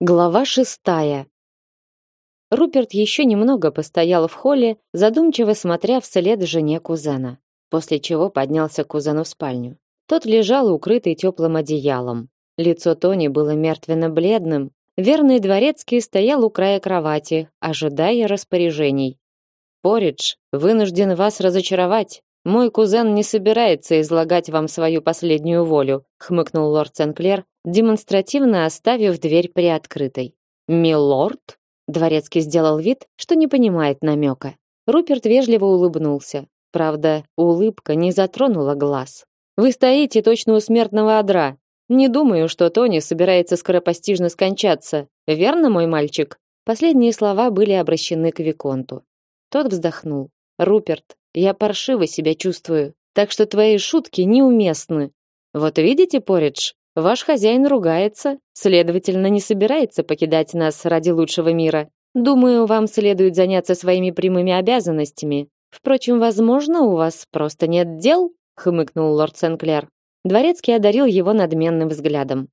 Глава шестая. Руперт еще немного постоял в холле, задумчиво смотря вслед жене кузена, после чего поднялся к кузену в спальню. Тот лежал укрытый теплым одеялом. Лицо Тони было мертвенно-бледным. Верный дворецкий стоял у края кровати, ожидая распоряжений. «Поридж, вынужден вас разочаровать. Мой кузен не собирается излагать вам свою последнюю волю, хмыкнул лорд Сенклер, демонстративно оставив дверь приоткрытой. Милорд? Дворецкий сделал вид, что не понимает намека. Руперт вежливо улыбнулся. Правда, улыбка не затронула глаз. Вы стоите точно у смертного одра. Не думаю, что Тони собирается скоропостижно скончаться. Верно, мой мальчик? Последние слова были обращены к виконту. Тот вздохнул. Руперт, я паршиво себя чувствую, так что твои шутки неуместны. Вот видите, Поридж, ваш хозяин ругается, следовательно, не собирается покидать нас ради лучшего мира. Думаю, вам следует заняться своими прямыми обязанностями. Впрочем, возможно, у вас просто нет дел, хмыкнул лорд Сенклер. Дворецкий одарил его надменным взглядом.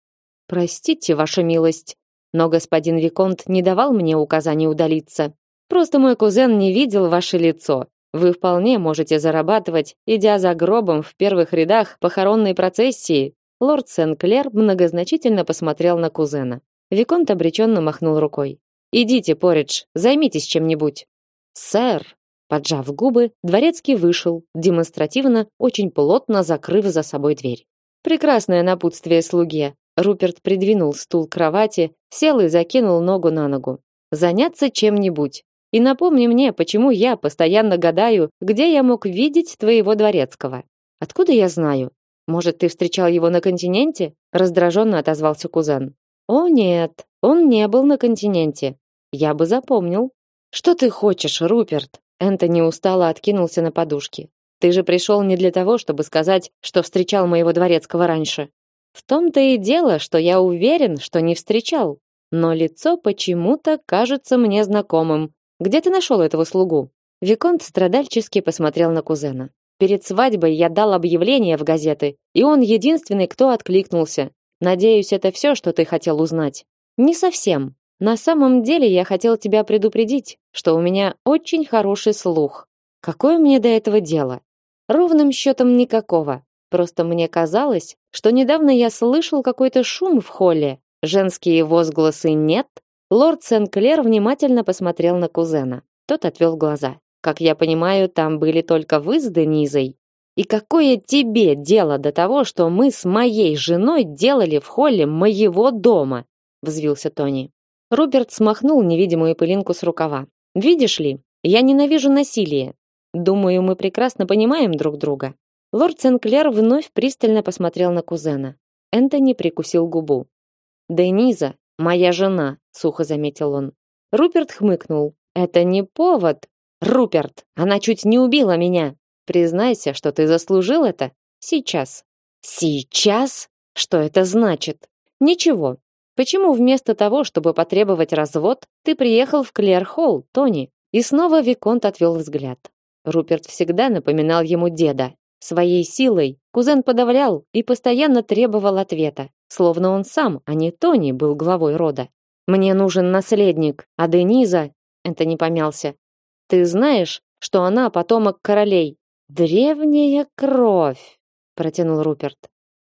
Простите, ваша милость, но господин виконт не давал мне указания удалиться. Просто мой кузен не видел ваше лицо вы вполне можете зарабатывать, идя за гробом в первых рядах похоронной процессии. Лорд Сен-Клер многозначительно посмотрел на кузена. Виконт обреченно махнул рукой. Идите, Поридж, займитесь чем-нибудь. Сэр, поджав губы, дворецкий вышел, демонстративно, очень плотно закрыв за собой дверь. Прекрасное напутствие слуге. Руперт придвинул стул к кровати, сел и закинул ногу на ногу. Заняться чем-нибудь. И напомни мне, почему я постоянно гадаю, где я мог видеть твоего дворецкого. Откуда я знаю? Может, ты встречал его на континенте? раздраженно отозвался кузен. О нет, он не был на континенте. Я бы запомнил. Что ты хочешь, Руперт? Энтони устало откинулся на подушки. Ты же пришел не для того, чтобы сказать, что встречал моего дворецкого раньше. В том-то и дело, что я уверен, что не встречал. Но лицо почему-то кажется мне знакомым, где ты нашел этого слугу? Виконт страдальчески посмотрел на кузена. Перед свадьбой я дал объявление в газеты, и он единственный, кто откликнулся. Надеюсь, это все, что ты хотел узнать. Не совсем. На самом деле я хотел тебя предупредить, что у меня очень хороший слух. Какое мне до этого дело? Ровным счетом никакого. Просто мне казалось, что недавно я слышал какой-то шум в холле. Женские возгласы нет, Лорд Сен-Клер внимательно посмотрел на кузена. Тот отвел глаза. Как я понимаю, там были только вы с Денизой. И какое тебе дело до того, что мы с моей женой делали в холле моего дома? взвился Тони. Роберт смахнул невидимую пылинку с рукава. Видишь ли, я ненавижу насилие. Думаю, мы прекрасно понимаем друг друга. Лорд Сенклер вновь пристально посмотрел на кузена. Энтони прикусил губу. Дениза Моя жена, сухо заметил он. Руперт хмыкнул. Это не повод. Руперт, она чуть не убила меня. Признайся, что ты заслужил это сейчас. Сейчас? Что это значит? Ничего. Почему вместо того, чтобы потребовать развод, ты приехал в Клер-Холл, Тони? И снова виконт отвел взгляд. Руперт всегда напоминал ему деда. Своей силой кузен подавлял и постоянно требовал ответа словно он сам, а не Тони, был главой рода. Мне нужен наследник, а Дениза, это не помялся. Ты знаешь, что она потомок королей? Древняя кровь, протянул Руперт.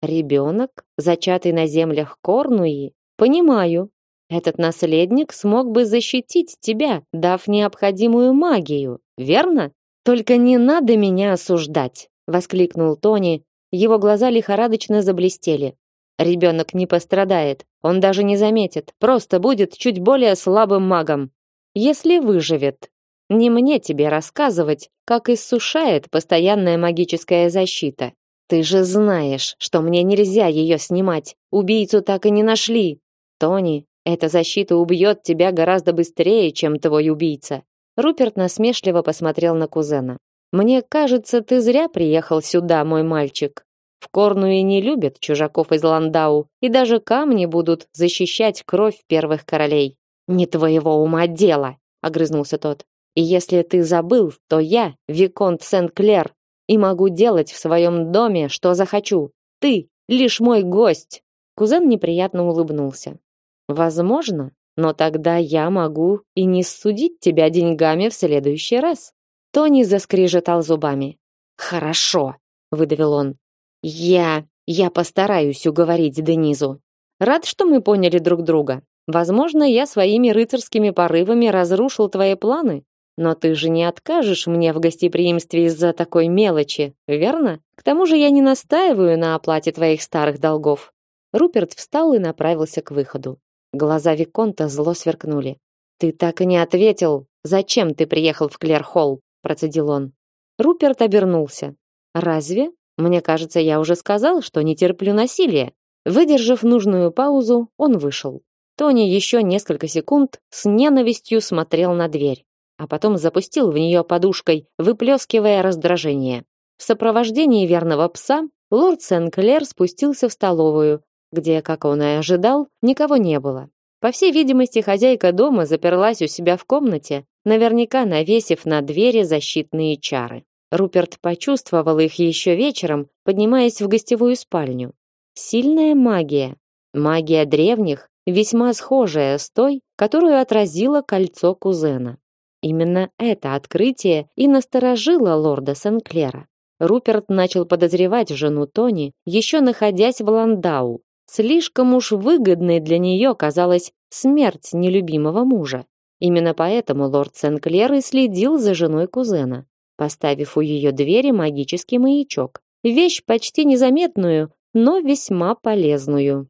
Ребенок, зачатый на землях Корнуи? Понимаю. Этот наследник смог бы защитить тебя, дав необходимую магию, верно? Только не надо меня осуждать, воскликнул Тони. Его глаза лихорадочно заблестели. Ребенок не пострадает, он даже не заметит, просто будет чуть более слабым магом. Если выживет. Не мне тебе рассказывать, как иссушает постоянная магическая защита. Ты же знаешь, что мне нельзя ее снимать. Убийцу так и не нашли. Тони, эта защита убьет тебя гораздо быстрее, чем твой убийца. Руперт насмешливо посмотрел на кузена. Мне кажется, ты зря приехал сюда, мой мальчик. В Корнуе не любят чужаков из Ландау, и даже камни будут защищать кровь первых королей. Не твоего ума дело, огрызнулся тот. И если ты забыл, то я виконт Сен-Клер и могу делать в своем доме, что захочу. Ты лишь мой гость. Кузен неприятно улыбнулся. Возможно, но тогда я могу и не судить тебя деньгами в следующий раз. Тони заскрежетал зубами. Хорошо, выдавил он. Я я постараюсь уговорить Денизу. Рад, что мы поняли друг друга. Возможно, я своими рыцарскими порывами разрушил твои планы, но ты же не откажешь мне в гостеприимстве из-за такой мелочи, верно? К тому же я не настаиваю на оплате твоих старых долгов. Руперт встал и направился к выходу. Глаза виконта зло сверкнули. Ты так и не ответил, зачем ты приехал в Клерхолл, процедил он. Руперт обернулся. Разве? Мне кажется, я уже сказал, что не терплю насилия. Выдержав нужную паузу, он вышел. Тони еще несколько секунд с ненавистью смотрел на дверь, а потом запустил в нее подушкой, выплескивая раздражение. В сопровождении верного пса лорд Сен-Клер спустился в столовую, где, как он и ожидал, никого не было. По всей видимости, хозяйка дома заперлась у себя в комнате, наверняка навесив на двери защитные чары. Руперт почувствовал их еще вечером, поднимаясь в гостевую спальню. Сильная магия, магия древних, весьма схожая с той, которую отразило кольцо кузена. Именно это открытие и насторожило лорда Сенклера. Руперт начал подозревать жену Тони, еще находясь в Ландау, Слишком уж выгодной для нее казалась смерть нелюбимого мужа. Именно поэтому лорд Сенклер и следил за женой кузена, поставив у ее двери магический маячок. Вещь почти незаметную, но весьма полезную.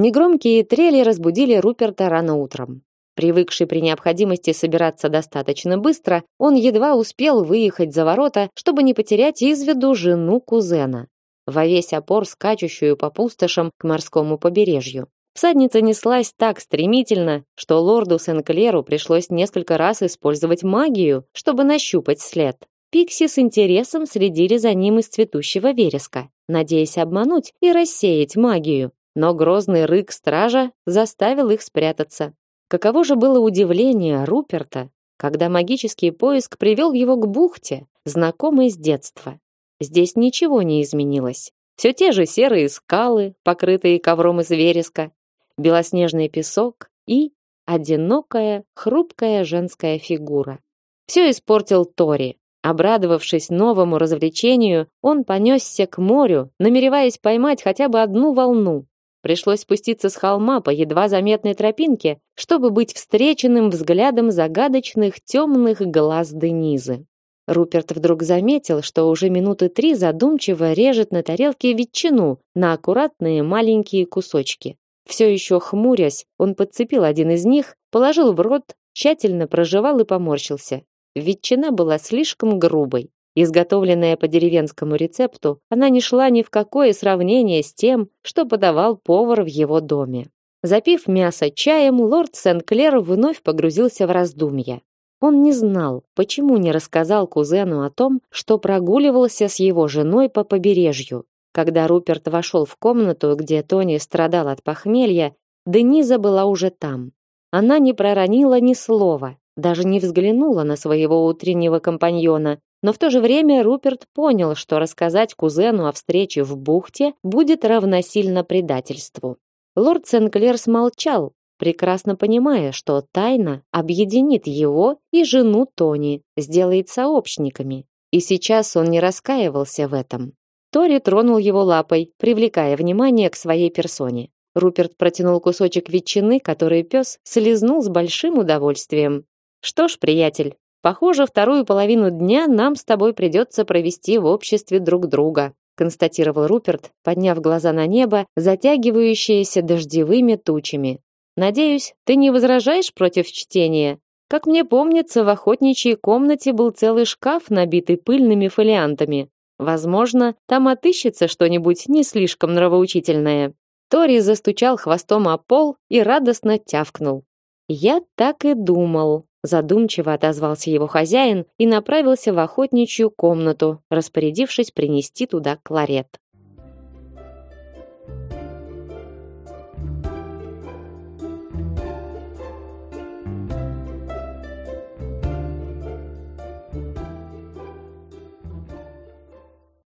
Негромкие трели разбудили Руперта рано утром. Привыкший при необходимости собираться достаточно быстро, он едва успел выехать за ворота, чтобы не потерять из виду жену кузена, во весь опор скачущую по пустошам к морскому побережью. Всадница неслась так стремительно, что лорду Сенклеру пришлось несколько раз использовать магию, чтобы нащупать след. Пикси с интересом следили за ним из цветущего вереска, надеясь обмануть и рассеять магию, но грозный рык стража заставил их спрятаться. Каково же было удивление Руперта, когда магический поиск привел его к бухте, знакомой с детства. Здесь ничего не изменилось. Все те же серые скалы, покрытые ковром из вереска, белоснежный песок и одинокая, хрупкая женская фигура. Все испортил Тори. Обрадовавшись новому развлечению, он понесся к морю, намереваясь поймать хотя бы одну волну. Пришлось спуститься с холма по едва заметной тропинке, чтобы быть встреченным взглядом загадочных темных глаз Денизы. Руперт вдруг заметил, что уже минуты три задумчиво режет на тарелке ветчину на аккуратные маленькие кусочки. Все еще хмурясь, он подцепил один из них, положил в рот, тщательно прожевал и поморщился. Ветчина была слишком грубой. Изготовленная по деревенскому рецепту, она не шла ни в какое сравнение с тем, что подавал повар в его доме. Запив мясо чаем, лорд Сен-Клер вновь погрузился в раздумья. Он не знал, почему не рассказал кузену о том, что прогуливался с его женой по побережью. Когда Руперт вошел в комнату, где Тони страдал от похмелья, Дениза была уже там. Она не проронила ни слова, даже не взглянула на своего утреннего компаньона, но в то же время Руперт понял, что рассказать кузену о встрече в бухте будет равносильно предательству. Лорд Сенклер смолчал, прекрасно понимая, что тайна объединит его и жену Тони, сделает сообщниками. И сейчас он не раскаивался в этом. Тори тронул его лапой, привлекая внимание к своей персоне. Руперт протянул кусочек ветчины, который пес слезнул с большим удовольствием. «Что ж, приятель, Похоже, вторую половину дня нам с тобой придется провести в обществе друг друга, констатировал Руперт, подняв глаза на небо, затягивающееся дождевыми тучами. Надеюсь, ты не возражаешь против чтения? Как мне помнится, в охотничьей комнате был целый шкаф, набитый пыльными фолиантами. Возможно, там отыщется что-нибудь не слишком нравоучительное. Тори застучал хвостом о пол и радостно тявкнул. Я так и думал, Задумчиво отозвался его хозяин и направился в охотничью комнату, распорядившись принести туда кларет.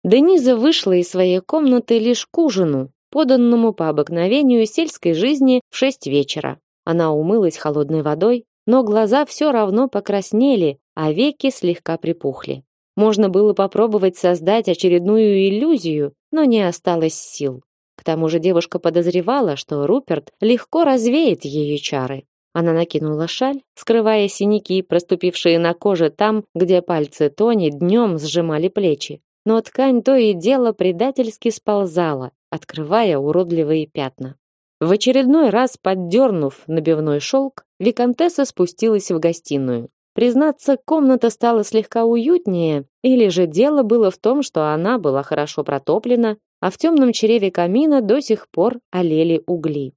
Дениза вышла из своей комнаты лишь к ужину, поданному по обыкновению сельской жизни в шесть вечера. Она умылась холодной водой, но глаза все равно покраснели, а веки слегка припухли. Можно было попробовать создать очередную иллюзию, но не осталось сил. К тому же девушка подозревала, что Руперт легко развеет ее чары. Она накинула шаль, скрывая синяки, проступившие на коже там, где пальцы Тони днем сжимали плечи. Но ткань то и дело предательски сползала, открывая уродливые пятна. В очередной раз поддернув набивной шелк, виконтесса спустилась в гостиную. Признаться, комната стала слегка уютнее, или же дело было в том, что она была хорошо протоплена, а в темном чреве камина до сих пор олели угли.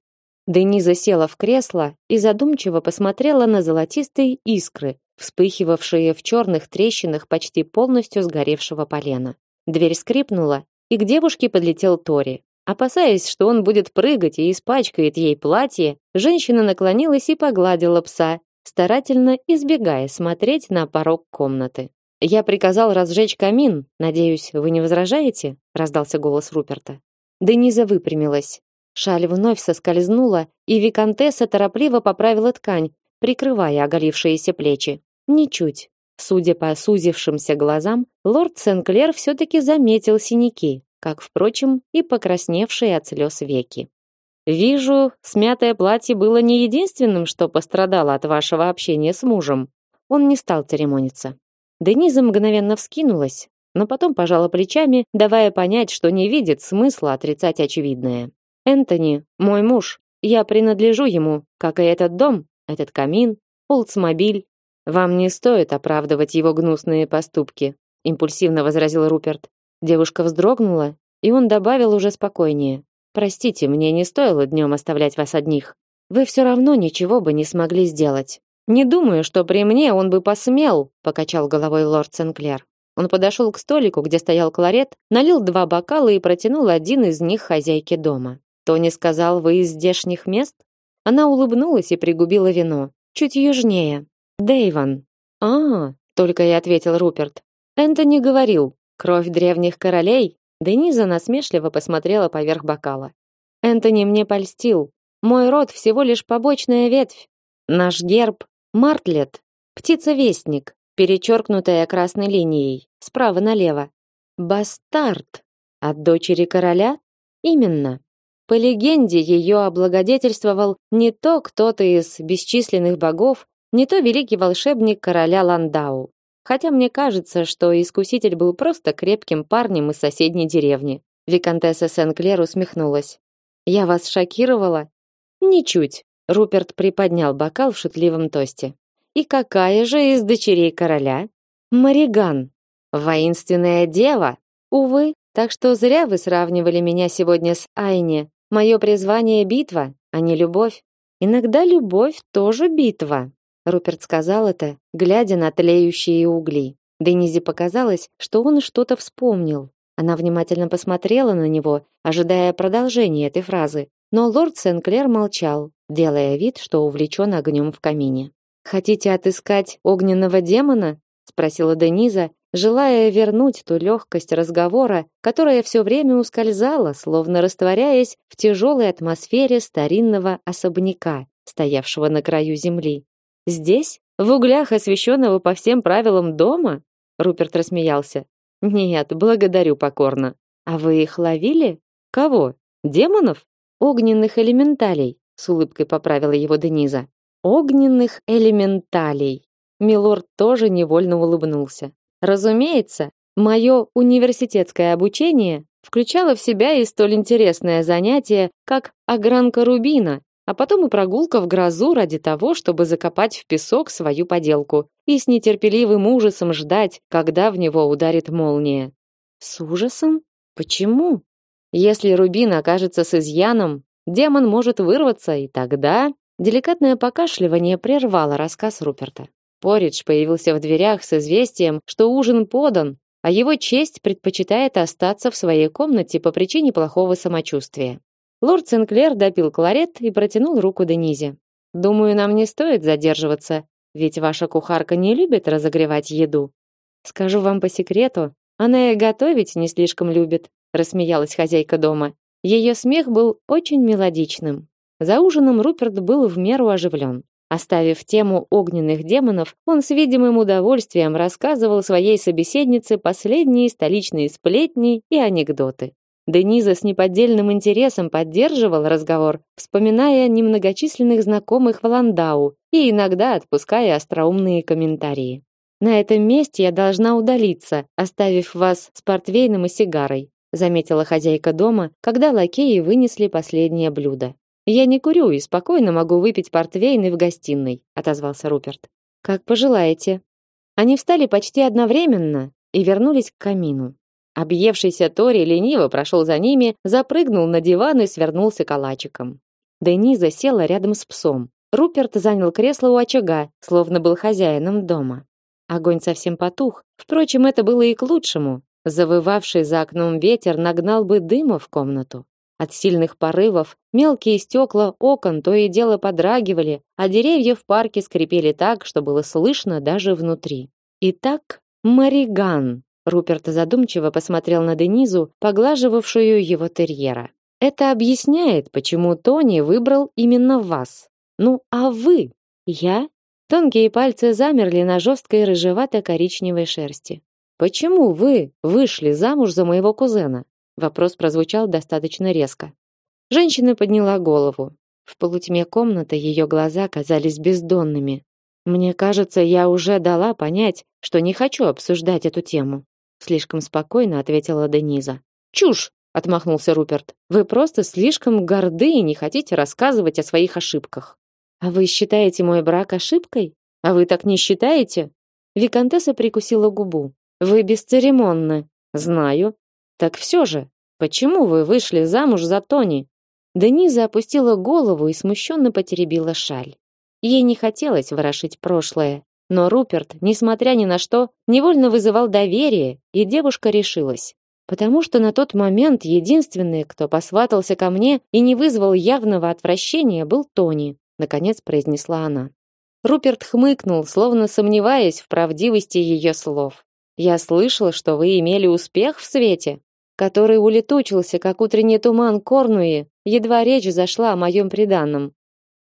Дениза села в кресло и задумчиво посмотрела на золотистые искры, вспыхивавшие в черных трещинах почти полностью сгоревшего полена. Дверь скрипнула, и к девушке подлетел Тори. Опасаясь, что он будет прыгать и испачкает ей платье, женщина наклонилась и погладила пса, старательно избегая смотреть на порог комнаты. Я приказал разжечь камин. Надеюсь, вы не возражаете? раздался голос Руперта. Дениза выпрямилась. Шаль вновь соскользнула, и виконтесса торопливо поправила ткань, прикрывая оголившиеся плечи. Ничуть. Судя по сузившимся глазам, лорд Сенклер все таки заметил синяки, как впрочем и покрасневшие от слез веки. Вижу, смятое платье было не единственным, что пострадало от вашего общения с мужем. Он не стал церемониться. Дениза мгновенно вскинулась, но потом пожала плечами, давая понять, что не видит смысла отрицать очевидное. Энтони, мой муж, я принадлежу ему, как и этот дом, этот камин, Олдсмобиль. Вам не стоит оправдывать его гнусные поступки, импульсивно возразил Руперт. Девушка вздрогнула, и он добавил уже спокойнее: Простите, мне не стоило днем оставлять вас одних. Вы все равно ничего бы не смогли сделать. Не думаю, что при мне он бы посмел, покачал головой лорд Сенклер. Он подошел к столику, где стоял кларет, налил два бокала и протянул один из них хозяйке дома. Тони сказал: "Вы из здешних мест?" Она улыбнулась и пригубила вино. Чуть южнее. Дейван. А, только и ответил Руперт. Энтони говорил: "Кровь древних королей Дениза насмешливо посмотрела поверх бокала. Энтони мне польстил. Мой род всего лишь побочная ветвь. Наш герб мартлет, птица-вестник, перечеркнутая красной линией, справа налево. Бастард от дочери короля? Именно. По легенде, ее облагодетельствовал не то кто-то из бесчисленных богов, не то великий волшебник короля Ландау. Хотя мне кажется, что искуситель был просто крепким парнем из соседней деревни. Виконтесса Сен-Клер усмехнулась. Я вас шокировала? Ничуть. Руперт приподнял бокал в шутливом тосте. И какая же из дочерей короля? Мариган. Воинственная дева. Увы, так что зря вы сравнивали меня сегодня с Айне. Мое призвание битва, а не любовь. Иногда любовь тоже битва. Руперт сказал это, глядя на тлеющие угли. Денизе показалось, что он что-то вспомнил. Она внимательно посмотрела на него, ожидая продолжения этой фразы, но лорд Сенклер молчал, делая вид, что увлечен огнем в камине. Хотите отыскать огненного демона? спросила Дениза, желая вернуть ту легкость разговора, которая все время ускользала, словно растворяясь в тяжелой атмосфере старинного особняка, стоявшего на краю земли. Здесь, в углях освещенного по всем правилам дома? Руперт рассмеялся. Нет, благодарю покорно. А вы их ловили? Кого? Демонов? Огненных элементалей, с улыбкой поправила его Дениза. Огненных элементалей. Милорд тоже невольно улыбнулся. Разумеется, мое университетское обучение включало в себя и столь интересное занятие, как огранка рубина, а потом и прогулка в грозу ради того, чтобы закопать в песок свою поделку и с нетерпеливым ужасом ждать, когда в него ударит молния. С ужасом? Почему? Если рубин окажется с изъяном, демон может вырваться, и тогда деликатное покашливание прервало рассказ Руперта. Поридж появился в дверях с известием, что ужин подан, а его честь предпочитает остаться в своей комнате по причине плохого самочувствия. Лорд Сенклер допил кларет и протянул руку Денизе. Думаю, нам не стоит задерживаться, ведь ваша кухарка не любит разогревать еду. Скажу вам по секрету, Она и готовить не слишком любит, рассмеялась хозяйка дома. Ее смех был очень мелодичным. За ужином Руперт был в меру оживлен. Оставив тему огненных демонов, он с видимым удовольствием рассказывал своей собеседнице последние столичные сплетни и анекдоты. Дениза с неподдельным интересом поддерживал разговор, вспоминая немногочисленных знакомых в Ландау и иногда отпуская остроумные комментарии. На этом месте я должна удалиться, оставив вас с портвейном и сигарой, заметила хозяйка дома, когда лакеи вынесли последнее блюдо. Я не курю и спокойно могу выпить портвейн и в гостиной, отозвался Руперт. Как пожелаете. Они встали почти одновременно и вернулись к камину. Объевшийся Тори лениво прошел за ними, запрыгнул на диван и свернулся калачиком. Дениза села рядом с псом. Руперт занял кресло у очага, словно был хозяином дома. Огонь совсем потух. Впрочем, это было и к лучшему. Завывавший за окном ветер нагнал бы дыма в комнату. От сильных порывов мелкие стекла окон то и дело подрагивали, а деревья в парке скрипели так, что было слышно даже внутри. Итак, Мариган. Руперт задумчиво посмотрел на Денизу, поглаживавшую его терьера. Это объясняет, почему Тони выбрал именно вас. Ну, а вы? Я? Тонкие пальцы замерли на жесткой рыжевато-коричневой шерсти. Почему вы вышли замуж за моего кузена? Вопрос прозвучал достаточно резко. Женщина подняла голову. В полутьме комнаты ее глаза казались бездонными. Мне кажется, я уже дала понять, что не хочу обсуждать эту тему, слишком спокойно ответила Дениза. Чушь, отмахнулся Руперт. Вы просто слишком горды и не хотите рассказывать о своих ошибках. А вы считаете мой брак ошибкой? А вы так не считаете? Виконтесса прикусила губу. Вы бесцеремонны. Знаю, так все же, почему вы вышли замуж за Тони? Дениза опустила голову и смущенно потеребила шаль. Ей не хотелось ворошить прошлое, но Руперт, несмотря ни на что, невольно вызывал доверие, и девушка решилась. Потому что на тот момент единственный, кто посватался ко мне и не вызвал явного отвращения, был Тони, наконец произнесла она. Руперт хмыкнул, словно сомневаясь в правдивости ее слов. Я слышал, что вы имели успех в свете который улетучился, как утренний туман Корнуи, едва речь зашла о моем приданном.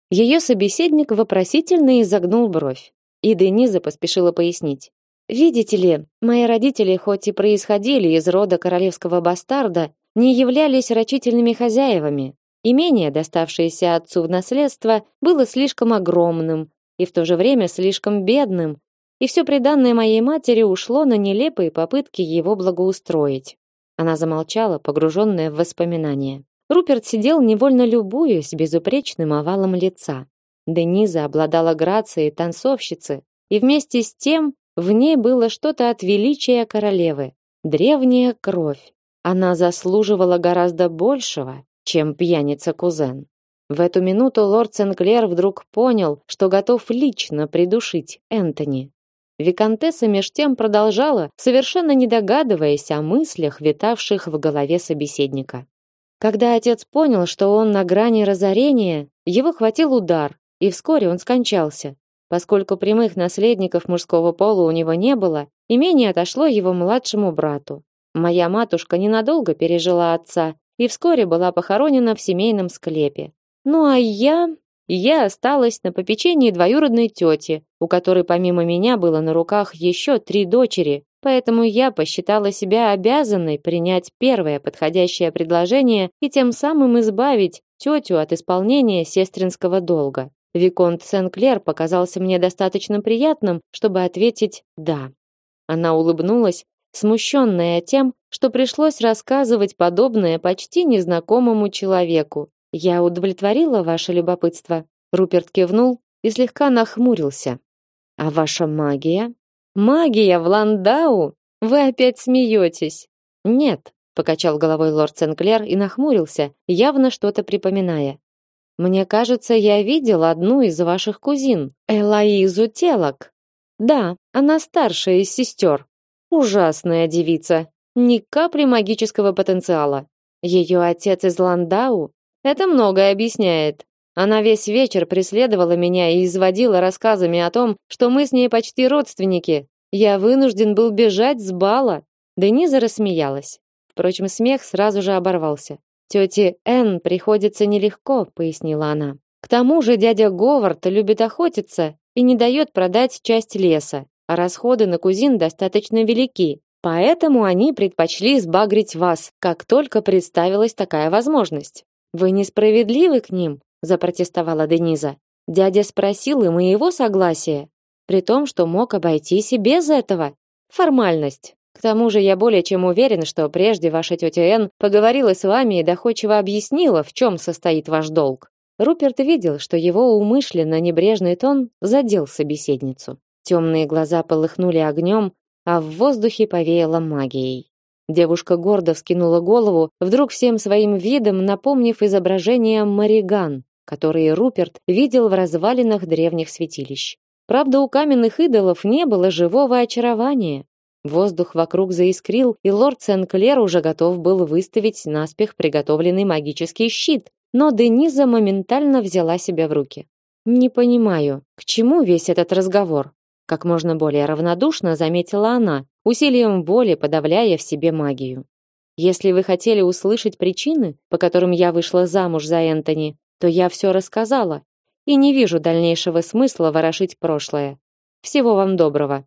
Ее собеседник вопросительно изогнул бровь, и Дениза поспешила пояснить. Видите ли, мои родители хоть и происходили из рода королевского бастарда, не являлись рачительными хозяевами. Имение, доставшееся отцу в наследство, было слишком огромным и в то же время слишком бедным, и все приданное моей матери ушло на нелепые попытки его благоустроить. Она замолчала, погруженная в воспоминания. Руперт сидел невольно любуясь безупречным овалом лица. Дениза обладала грацией танцовщицы, и вместе с тем в ней было что-то от величия королевы, древняя кровь. Она заслуживала гораздо большего, чем пьяница-кузен. В эту минуту лорд Сенклер вдруг понял, что готов лично придушить Энтони. Викантесса меж тем продолжала, совершенно не догадываясь о мыслях, витавших в голове собеседника. Когда отец понял, что он на грани разорения, его хватил удар, и вскоре он скончался. Поскольку прямых наследников мужского пола у него не было, имение отошло его младшему брату. Моя матушка ненадолго пережила отца и вскоре была похоронена в семейном склепе. Ну а я я осталась на попечении двоюродной тети, у которой помимо меня было на руках еще три дочери, поэтому я посчитала себя обязанной принять первое подходящее предложение и тем самым избавить тетю от исполнения сестринского долга. Виконт Сен-Клер показался мне достаточно приятным, чтобы ответить «да». Она улыбнулась, смущенная тем, что пришлось рассказывать подобное почти незнакомому человеку, я удовлетворила ваше любопытство. Руперт кивнул и слегка нахмурился. А ваша магия? Магия в Ландау? Вы опять смеетесь? Нет, покачал головой лорд Сенклер и нахмурился, явно что-то припоминая. Мне кажется, я видел одну из ваших кузин, Элоизу Телок. Да, она старшая из сестер. Ужасная девица, ни капли магического потенциала. Ее отец из Ландау это многое объясняет. Она весь вечер преследовала меня и изводила рассказами о том, что мы с ней почти родственники. Я вынужден был бежать с бала. Дениза рассмеялась. Впрочем, смех сразу же оборвался. Тете Н приходится нелегко, пояснила она. К тому же дядя Говард любит охотиться и не дает продать часть леса, а расходы на кузин достаточно велики. Поэтому они предпочли сбагрить вас, как только представилась такая возможность. Вы несправедливы к ним, запротестовала Дениза. Дядя спросил и моего согласия, при том, что мог обойтись и без этого. Формальность. К тому же я более чем уверен, что прежде ваша тетя Н поговорила с вами и доходчиво объяснила, в чем состоит ваш долг. Руперт видел, что его умышленно небрежный тон задел собеседницу. Темные глаза полыхнули огнем, а в воздухе повеяло магией. Девушка гордо вскинула голову, вдруг всем своим видом напомнив изображение Мариган, которые Руперт видел в развалинах древних святилищ. Правда, у каменных идолов не было живого очарования, Воздух вокруг заискрил, и лорд Сен-Клер уже готов был выставить наспех приготовленный магический щит, но Дениза моментально взяла себя в руки. «Не понимаю, к чему весь этот разговор?» Как можно более равнодушно заметила она, усилием воли подавляя в себе магию. «Если вы хотели услышать причины, по которым я вышла замуж за Энтони, то я все рассказала, и не вижу дальнейшего смысла ворошить прошлое. Всего вам доброго».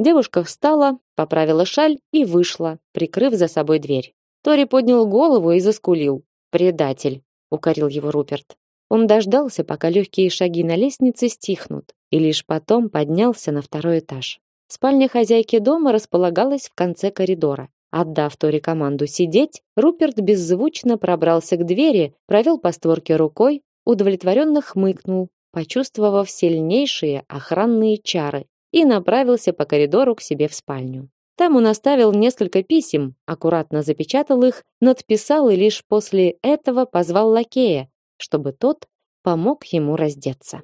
Девушка встала, поправила шаль и вышла, прикрыв за собой дверь. Тори поднял голову и заскулил. «Предатель!» — укорил его Руперт. Он дождался, пока легкие шаги на лестнице стихнут, и лишь потом поднялся на второй этаж. Спальня хозяйки дома располагалась в конце коридора. Отдав Тори команду сидеть, Руперт беззвучно пробрался к двери, провел по створке рукой, удовлетворенно хмыкнул, почувствовав сильнейшие охранные чары, и направился по коридору к себе в спальню. Там он оставил несколько писем, аккуратно запечатал их, надписал и лишь после этого позвал лакея, чтобы тот помог ему раздеться.